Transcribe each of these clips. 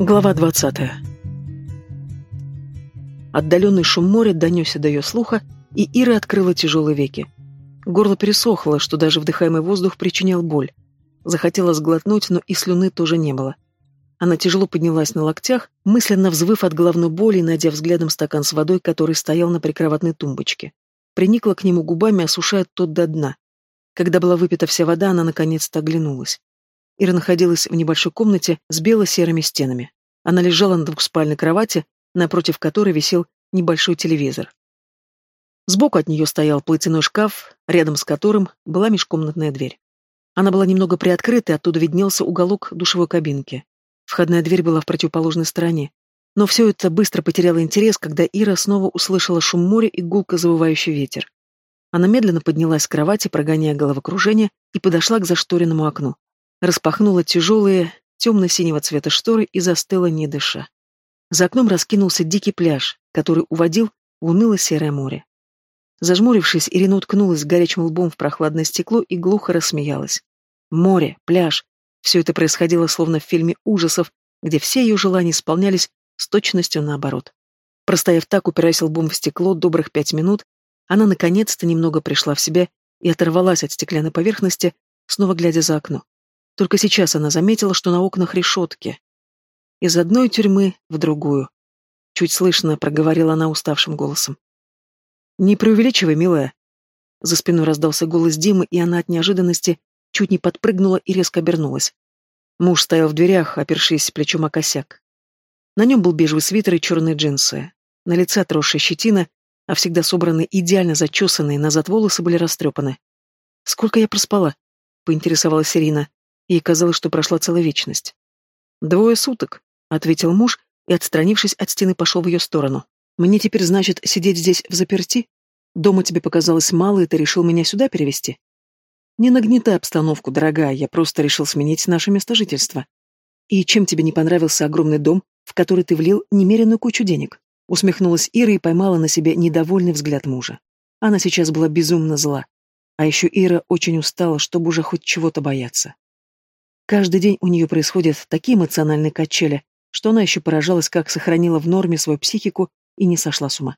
Глава 20. Отдаленный шум моря донесся до ее слуха, и Ира открыла тяжелые веки. Горло пересохло, что даже вдыхаемый воздух причинял боль. Захотела сглотнуть, но и слюны тоже не было. Она тяжело поднялась на локтях, мысленно взвыв от головной боли и найдя взглядом стакан с водой, который стоял на прикроватной тумбочке. Приникла к нему губами, осушая тот до дна. Когда была выпита вся вода, она наконец-то оглянулась. Ира находилась в небольшой комнате с бело-серыми стенами. Она лежала на двухспальной кровати, напротив которой висел небольшой телевизор. Сбоку от нее стоял платяной шкаф, рядом с которым была межкомнатная дверь. Она была немного приоткрыта, оттуда виднелся уголок душевой кабинки. Входная дверь была в противоположной стороне. Но все это быстро потеряло интерес, когда Ира снова услышала шум моря и гулко завывающий ветер. Она медленно поднялась с кровати, прогоняя головокружение, и подошла к зашторенному окну распахнула тяжелые, темно-синего цвета шторы и застыла, не дыша. За окном раскинулся дикий пляж, который уводил в уныло-серое море. Зажмурившись, Ирина уткнулась горячим лбом в прохладное стекло и глухо рассмеялась. Море, пляж — все это происходило словно в фильме ужасов, где все ее желания исполнялись с точностью наоборот. Простояв так, упираясь лбом в стекло добрых пять минут, она наконец-то немного пришла в себя и оторвалась от стеклянной поверхности, снова глядя за окно. Только сейчас она заметила, что на окнах решетки. Из одной тюрьмы в другую. Чуть слышно проговорила она уставшим голосом. «Не преувеличивай, милая». За спиной раздался голос Димы, и она от неожиданности чуть не подпрыгнула и резко обернулась. Муж стоял в дверях, опершись плечом о косяк. На нем был бежевый свитер и черные джинсы. На лице отросшая щетина, а всегда собранные идеально зачесанные назад волосы были растрепаны. «Сколько я проспала?» — поинтересовалась Ирина. Ей казалось, что прошла целая вечность. «Двое суток», — ответил муж и, отстранившись от стены, пошел в ее сторону. «Мне теперь, значит, сидеть здесь в заперти? Дома тебе показалось мало, и ты решил меня сюда перевести?» «Не нагнетай обстановку, дорогая, я просто решил сменить наше место жительства. И чем тебе не понравился огромный дом, в который ты влил немеренную кучу денег?» Усмехнулась Ира и поймала на себе недовольный взгляд мужа. Она сейчас была безумно зла. А еще Ира очень устала, чтобы уже хоть чего-то бояться. Каждый день у нее происходят такие эмоциональные качели, что она еще поражалась, как сохранила в норме свою психику и не сошла с ума.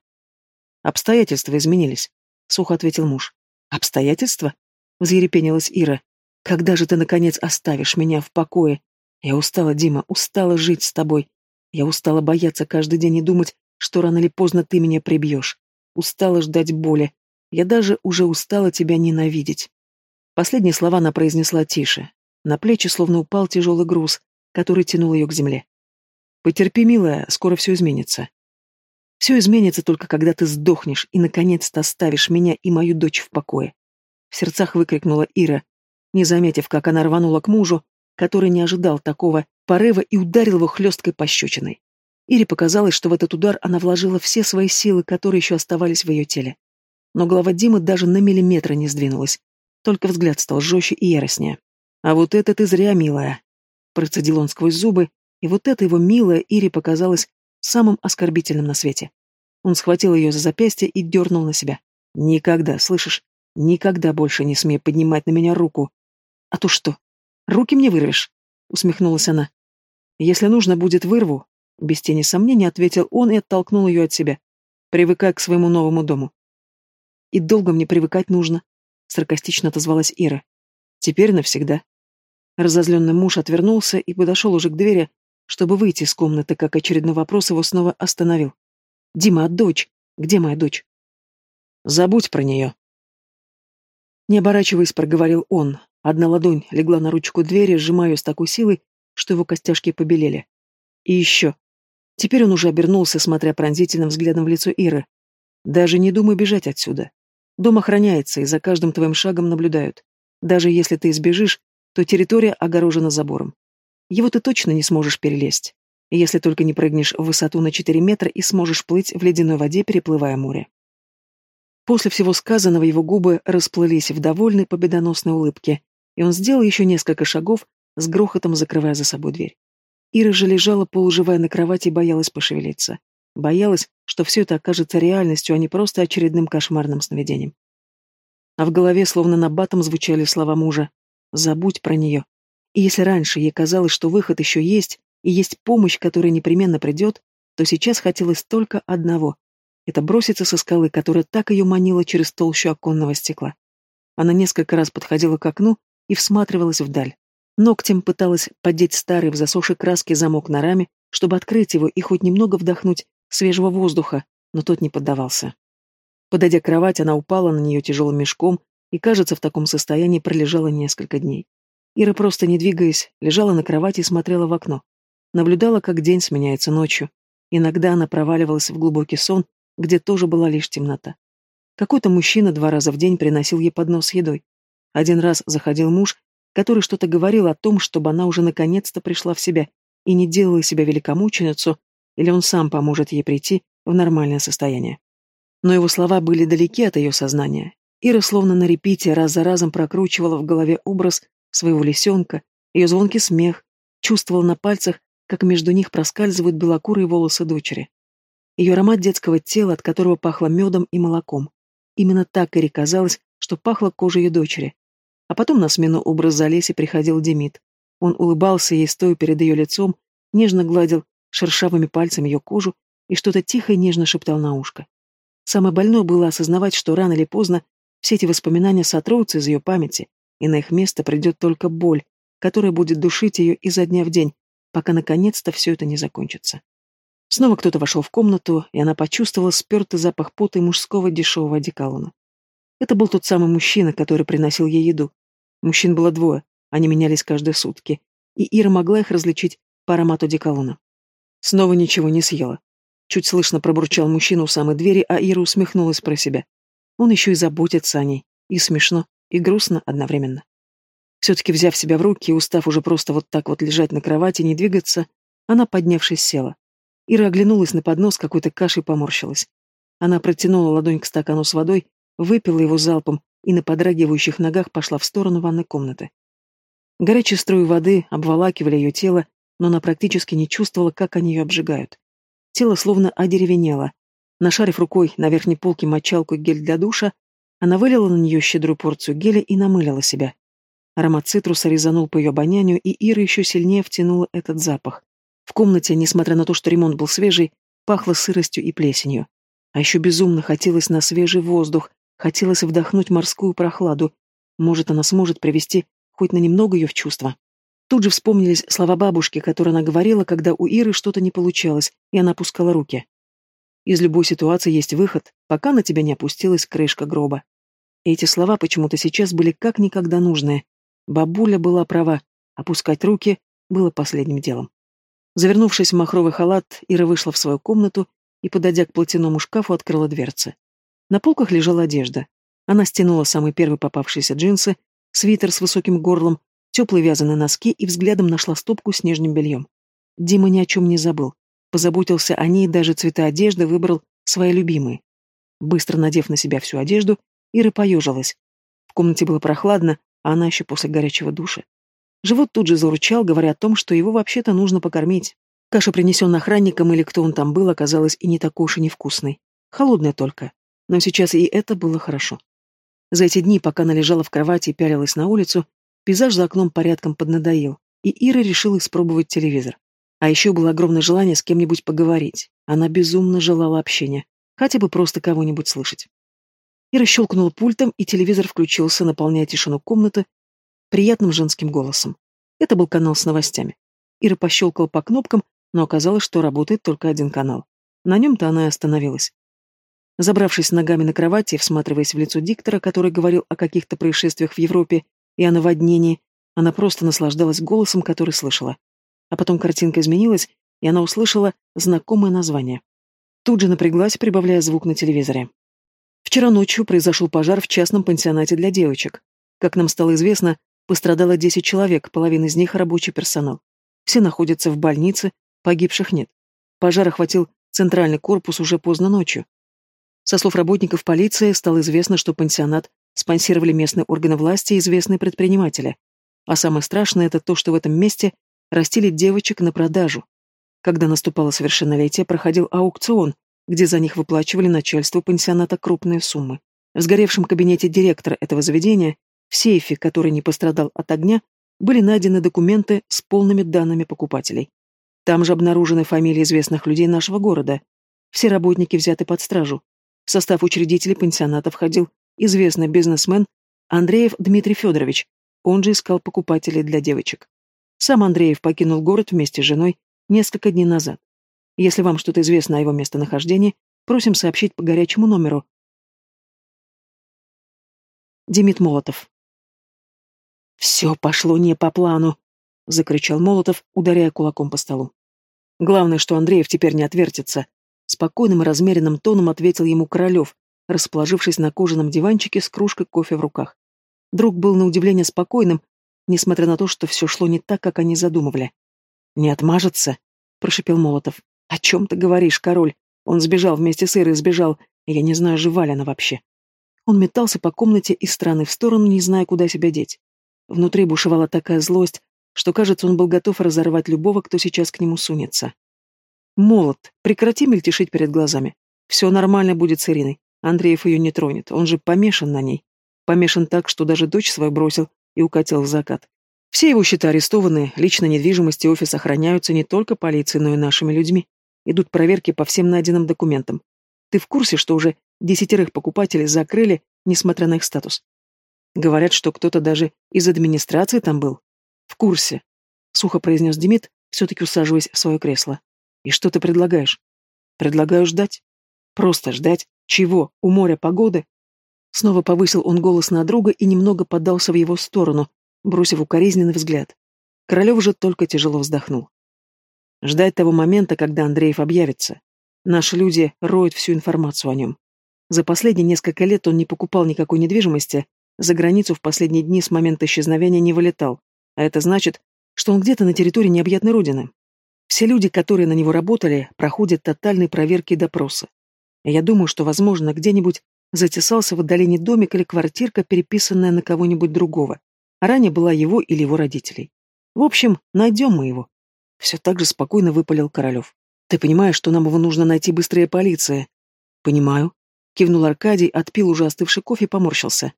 «Обстоятельства изменились», — сухо ответил муж. «Обстоятельства?» — взъерепенилась Ира. «Когда же ты, наконец, оставишь меня в покое? Я устала, Дима, устала жить с тобой. Я устала бояться каждый день и думать, что рано или поздно ты меня прибьешь. Устала ждать боли. Я даже уже устала тебя ненавидеть». Последние слова она произнесла тише, на плечи словно упал тяжелый груз, который тянул ее к земле. «Потерпи, милая, скоро все изменится». «Все изменится только когда ты сдохнешь и, наконец-то, оставишь меня и мою дочь в покое». В сердцах выкрикнула Ира, не заметив, как она рванула к мужу, который не ожидал такого порыва и ударил его хлесткой пощечиной. Ире показалось, что в этот удар она вложила все свои силы, которые еще оставались в ее теле. Но голова Димы даже на миллиметр не сдвинулась, только взгляд стал жестче и яростнее. «А вот это ты зря, милая!» Процедил он сквозь зубы, и вот это его милая Ире показалось самым оскорбительным на свете. Он схватил ее за запястье и дернул на себя. «Никогда, слышишь? Никогда больше не смей поднимать на меня руку!» «А то что? Руки мне вырвешь?» Усмехнулась она. «Если нужно будет, вырву», — без тени сомнения ответил он и оттолкнул ее от себя. «Привыкай к своему новому дому». «И долго мне привыкать нужно», — саркастично отозвалась Ира. «Теперь навсегда», Разозленный муж отвернулся и подошел уже к двери, чтобы выйти из комнаты, как очередной вопрос его снова остановил. «Дима, а дочь? Где моя дочь?» «Забудь про нее». Не оборачиваясь, проговорил он. Одна ладонь легла на ручку двери, сжимая ее с такой силой, что его костяшки побелели. И еще. Теперь он уже обернулся, смотря пронзительным взглядом в лицо Иры. «Даже не думай бежать отсюда. Дом охраняется, и за каждым твоим шагом наблюдают. Даже если ты избежишь, то территория огорожена забором. Его ты точно не сможешь перелезть, если только не прыгнешь в высоту на 4 метра и сможешь плыть в ледяной воде, переплывая море. После всего сказанного его губы расплылись в довольной победоносной улыбке, и он сделал еще несколько шагов, с грохотом закрывая за собой дверь. Ира же лежала полуживая на кровати и боялась пошевелиться. Боялась, что все это окажется реальностью, а не просто очередным кошмарным сновидением. А в голове словно на батом звучали слова мужа Забудь про нее. И если раньше ей казалось, что выход еще есть, и есть помощь, которая непременно придет, то сейчас хотелось только одного — это броситься со скалы, которая так ее манила через толщу оконного стекла. Она несколько раз подходила к окну и всматривалась вдаль. Ногтем пыталась поддеть старый в засохшей краске замок на раме, чтобы открыть его и хоть немного вдохнуть свежего воздуха, но тот не поддавался. Подойдя к кровати, она упала на нее тяжелым мешком и, кажется, в таком состоянии пролежала несколько дней. Ира, просто не двигаясь, лежала на кровати и смотрела в окно. Наблюдала, как день сменяется ночью. Иногда она проваливалась в глубокий сон, где тоже была лишь темнота. Какой-то мужчина два раза в день приносил ей поднос с едой. Один раз заходил муж, который что-то говорил о том, чтобы она уже наконец-то пришла в себя и не делала себя великомученицу, или он сам поможет ей прийти в нормальное состояние. Но его слова были далеки от ее сознания. Ира словно на репите раз за разом прокручивала в голове образ своего лисенка, ее звонкий смех, чувствовала на пальцах, как между них проскальзывают белокурые волосы дочери. Ее аромат детского тела, от которого пахло медом и молоком. Именно так Ире казалось, что пахло кожей ее дочери. А потом на смену образа Олеси приходил Демид. Он улыбался ей, стоя перед ее лицом, нежно гладил шершавыми пальцами ее кожу и что-то тихо и нежно шептал на ушко. Самое больное было осознавать, что рано или поздно все эти воспоминания сотрутся из ее памяти, и на их место придет только боль, которая будет душить ее изо дня в день, пока наконец-то все это не закончится. Снова кто-то вошел в комнату, и она почувствовала спертый запах пота и мужского дешевого одеколона. Это был тот самый мужчина, который приносил ей еду. Мужчин было двое, они менялись каждые сутки, и Ира могла их различить по аромату одеколона. Снова ничего не съела. Чуть слышно пробурчал мужчина у самой двери, а Ира усмехнулась про себя. Он еще и заботится о ней. И смешно, и грустно одновременно. Все-таки взяв себя в руки и устав уже просто вот так вот лежать на кровати, не двигаться, она, поднявшись, села. Ира оглянулась на поднос какой-то кашей и поморщилась. Она протянула ладонь к стакану с водой, выпила его залпом и на подрагивающих ногах пошла в сторону ванной комнаты. Горячие струи воды обволакивали ее тело, но она практически не чувствовала, как они ее обжигают. Тело словно одеревенело. Нашарив рукой на верхней полке мочалку и гель для душа, она вылила на нее щедрую порцию геля и намылила себя. Аромат цитруса резанул по ее обонянию, и Ира еще сильнее втянула этот запах. В комнате, несмотря на то, что ремонт был свежий, пахло сыростью и плесенью. А еще безумно хотелось на свежий воздух, хотелось вдохнуть морскую прохладу. Может, она сможет привести хоть на немного ее в чувство. Тут же вспомнились слова бабушки, которые она говорила, когда у Иры что-то не получалось, и она опускала руки. Из любой ситуации есть выход, пока на тебя не опустилась крышка гроба. Эти слова почему-то сейчас были как никогда нужные. Бабуля была права, опускать руки было последним делом. Завернувшись в махровый халат, Ира вышла в свою комнату и, подойдя к платяному шкафу, открыла дверцы. На полках лежала одежда. Она стянула самые первые попавшиеся джинсы, свитер с высоким горлом, теплые вязаные носки и взглядом нашла стопку с нижним бельем. Дима ни о чем не забыл. Позаботился о ней, даже цвета одежды выбрал свои любимые. Быстро надев на себя всю одежду, Ира поежилась. В комнате было прохладно, а она еще после горячего душа. Живот тут же заручал, говоря о том, что его вообще-то нужно покормить. Каша, принесенная охранником или кто он там был, оказалась и не такой уж и невкусной. Холодная только. Но сейчас и это было хорошо. За эти дни, пока она лежала в кровати и пялилась на улицу, Пейзаж за окном порядком поднадоел, и Ира решила испробовать телевизор. А еще было огромное желание с кем-нибудь поговорить. Она безумно желала общения, хотя бы просто кого-нибудь слышать. Ира щелкнула пультом, и телевизор включился, наполняя тишину комнаты приятным женским голосом. Это был канал с новостями. Ира пощелкала по кнопкам, но оказалось, что работает только один канал. На нем-то она и остановилась. Забравшись ногами на кровати и всматриваясь в лицо диктора, который говорил о каких-то происшествиях в Европе и о наводнении, она просто наслаждалась голосом, который слышала. А потом картинка изменилась, и она услышала знакомое название. Тут же напряглась, прибавляя звук на телевизоре. Вчера ночью произошел пожар в частном пансионате для девочек. Как нам стало известно, пострадало 10 человек, половина из них рабочий персонал. Все находятся в больнице, погибших нет. Пожар охватил центральный корпус уже поздно ночью. Со слов работников полиции стало известно, что пансионат спонсировали местные органы власти и известные предприниматели. А самое страшное это то, что в этом месте растили девочек на продажу. Когда наступало совершеннолетие, проходил аукцион, где за них выплачивали начальству пансионата крупные суммы. В сгоревшем кабинете директора этого заведения, в сейфе, который не пострадал от огня, были найдены документы с полными данными покупателей. Там же обнаружены фамилии известных людей нашего города. Все работники взяты под стражу. В состав учредителей пансионата входил известный бизнесмен Андреев Дмитрий Федорович, он же искал покупателей для девочек. Сам Андреев покинул город вместе с женой несколько дней назад. Если вам что-то известно о его местонахождении, просим сообщить по горячему номеру. Демид Молотов. «Все пошло не по плану», — закричал Молотов, ударяя кулаком по столу. «Главное, что Андреев теперь не отвертится», — спокойным и размеренным тоном ответил ему Королев, расположившись на кожаном диванчике с кружкой кофе в руках. Друг был на удивление спокойным, несмотря на то, что все шло не так, как они задумывали. «Не отмажется?» — прошепел Молотов. «О чем ты говоришь, король? Он сбежал вместе с Ирой, сбежал, я не знаю, жива ли она вообще». Он метался по комнате из стороны в сторону, не зная, куда себя деть. Внутри бушевала такая злость, что, кажется, он был готов разорвать любого, кто сейчас к нему сунется. «Молот, прекрати мельтешить перед глазами. Все нормально будет с Ириной. Андреев ее не тронет, он же помешан на ней. Помешан так, что даже дочь свою бросил и укатил в закат. Все его счета арестованы, лично недвижимость и офис охраняются не только полицией, но и нашими людьми. Идут проверки по всем найденным документам. Ты в курсе, что уже десятерых покупателей закрыли, несмотря на их статус? Говорят, что кто-то даже из администрации там был. В курсе, сухо произнес Демид, все-таки усаживаясь в свое кресло. И что ты предлагаешь? Предлагаю ждать. Просто ждать. Чего? У моря погоды? Снова повысил он голос на друга и немного подался в его сторону, бросив укоризненный взгляд. Королев же только тяжело вздохнул. Ждать того момента, когда Андреев объявится. Наши люди роют всю информацию о нем. За последние несколько лет он не покупал никакой недвижимости, за границу в последние дни с момента исчезновения не вылетал, а это значит, что он где-то на территории необъятной родины. Все люди, которые на него работали, проходят тотальные проверки и допросы. Я думаю, что, возможно, где-нибудь затесался в отдалении домик или квартирка, переписанная на кого-нибудь другого, а ранее была его или его родителей. В общем, найдем мы его. Все так же спокойно выпалил Королев. Ты понимаешь, что нам его нужно найти быстрее полиция? Понимаю. Кивнул Аркадий, отпил уже остывший кофе и поморщился.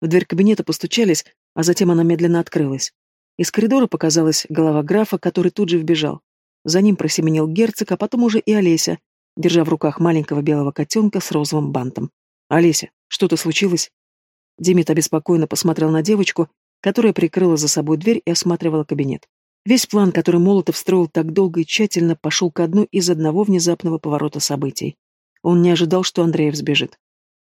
В дверь кабинета постучались, а затем она медленно открылась. Из коридора показалась голова графа, который тут же вбежал. За ним просеменил герцог, а потом уже и Олеся, держа в руках маленького белого котенка с розовым бантом. «Олеся, что-то случилось?» Демид обеспокоенно посмотрел на девочку, которая прикрыла за собой дверь и осматривала кабинет. Весь план, который Молотов строил так долго и тщательно, пошел ко дну из одного внезапного поворота событий. Он не ожидал, что Андреев сбежит.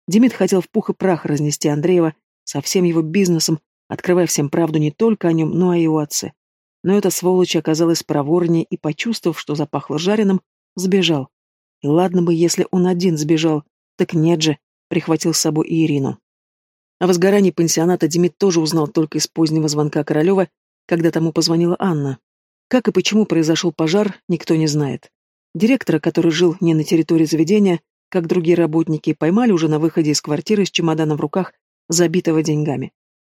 Демид хотел в пух и прах разнести Андреева со всем его бизнесом, открывая всем правду не только о нем, но и о его отце. Но эта сволочь оказалась проворнее и, почувствовав, что запахло жареным, сбежал. И ладно бы, если он один сбежал, так нет же, прихватил с собой и Ирину. О возгорании пансионата Демид тоже узнал только из позднего звонка Королева, когда тому позвонила Анна. Как и почему произошел пожар, никто не знает. Директора, который жил не на территории заведения, как другие работники, поймали уже на выходе из квартиры с чемоданом в руках, забитого деньгами.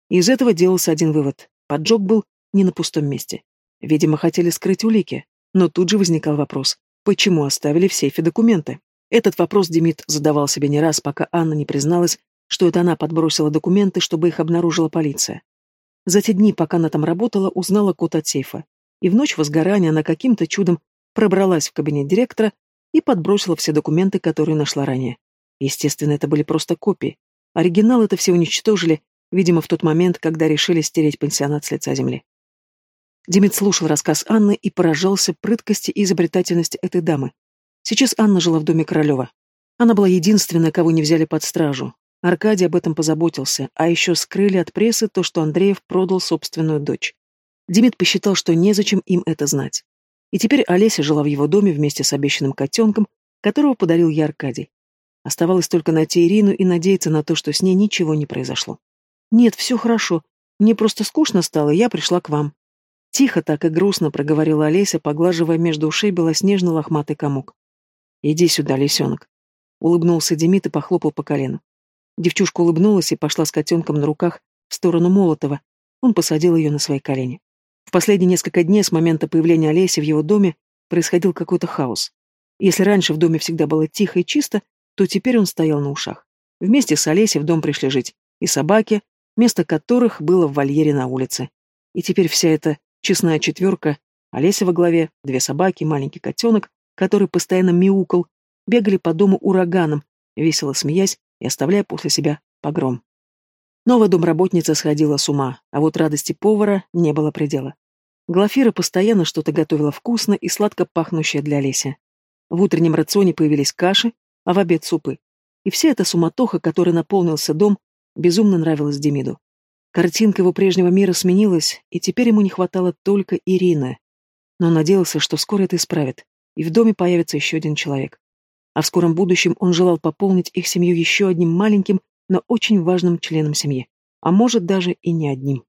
из этого делался один вывод. Поджог был не на пустом месте. Видимо, хотели скрыть улики. Но тут же возникал вопрос, почему оставили в сейфе документы? Этот вопрос Демид задавал себе не раз, пока Анна не призналась, что это она подбросила документы, чтобы их обнаружила полиция. За те дни, пока она там работала, узнала код от сейфа. И в ночь возгорания она каким-то чудом пробралась в кабинет директора и подбросила все документы, которые нашла ранее. Естественно, это были просто копии. Оригинал это все уничтожили, видимо, в тот момент, когда решили стереть пансионат с лица земли. Демид слушал рассказ Анны и поражался прыткости и изобретательности этой дамы. Сейчас Анна жила в доме Королева. Она была единственная, кого не взяли под стражу. Аркадий об этом позаботился, а еще скрыли от прессы то, что Андреев продал собственную дочь. Демид посчитал, что незачем им это знать. И теперь Олеся жила в его доме вместе с обещанным котенком, которого подарил ей Аркадий. Оставалось только найти Ирину и надеяться на то, что с ней ничего не произошло. «Нет, все хорошо. Мне просто скучно стало, я пришла к вам». Тихо так и грустно проговорила Олеся, поглаживая между ушей белоснежно лохматый комок. «Иди сюда, лисенок», — улыбнулся Демид и похлопал по колену. Девчушка улыбнулась и пошла с котенком на руках в сторону Молотова. Он посадил ее на свои колени. В последние несколько дней с момента появления Олеси в его доме происходил какой-то хаос. Если раньше в доме всегда было тихо и чисто, то теперь он стоял на ушах. Вместе с Олесей в дом пришли жить и собаки, место которых было в вольере на улице. И теперь вся эта честная четверка Олеся во главе, две собаки, маленький котенок, который постоянно мяукал, бегали по дому ураганом, весело смеясь и оставляя после себя погром. Новая домработница сходила с ума, а вот радости повара не было предела. Глафира постоянно что-то готовила вкусно и сладко пахнущее для Олеси. В утреннем рационе появились каши, а в обед супы. И вся эта суматоха, которой наполнился дом, безумно нравилась Демиду. Картинка его прежнего мира сменилась, и теперь ему не хватало только Ирины. Но он надеялся, что скоро это исправит, и в доме появится еще один человек. А в скором будущем он желал пополнить их семью еще одним маленьким, но очень важным членом семьи. А может, даже и не одним.